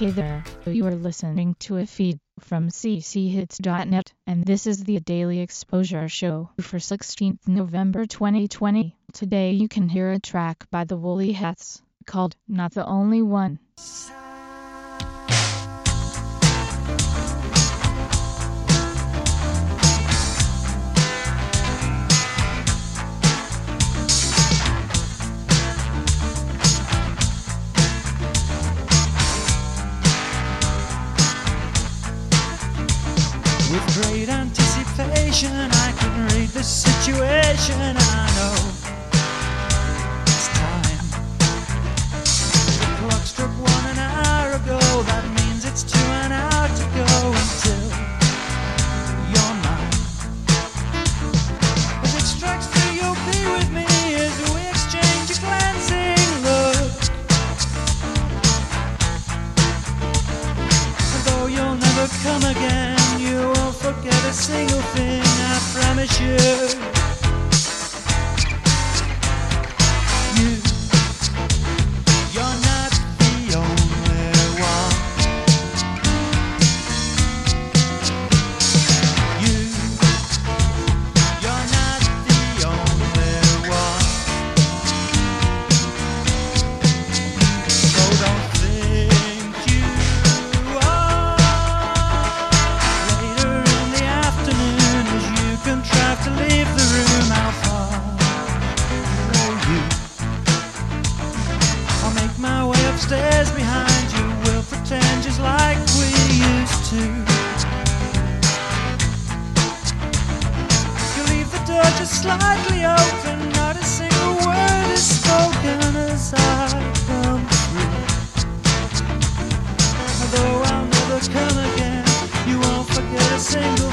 Hey there, you are listening to a feed from cchits.net, and this is the Daily Exposure Show for 16th November 2020. Today you can hear a track by the Woolly Hats called Not the Only One. With great anticipation, I can read the situation. I know single thing, I promise you. Way behind you. We'll pretend just like we used to. You leave the door just slightly open, not a single word is spoken as I come through. Although I'll never come again, you won't forget a single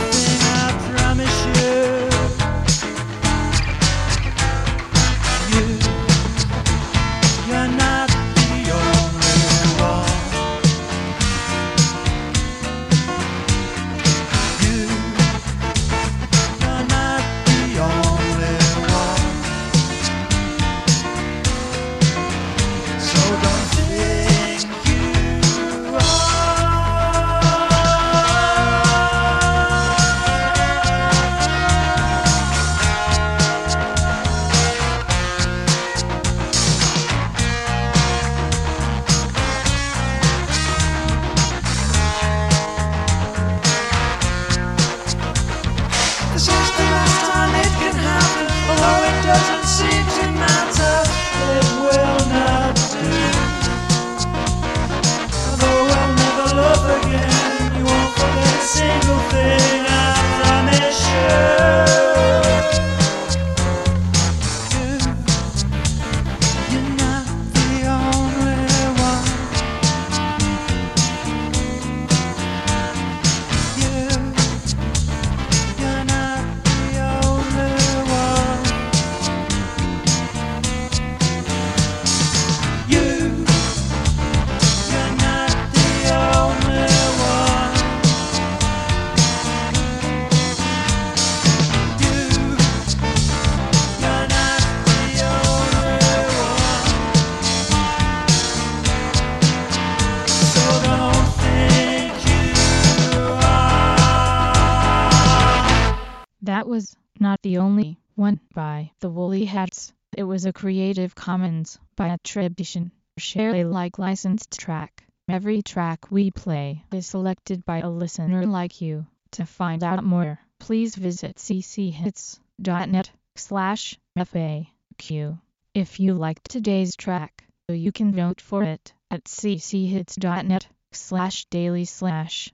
was not the only one by the Woolly Hats. It was a Creative Commons by attribution, share Alike licensed track. Every track we play is selected by a listener like you. To find out more, please visit cchits.net slash FAQ. If you liked today's track, you can vote for it at cchits.net slash daily slash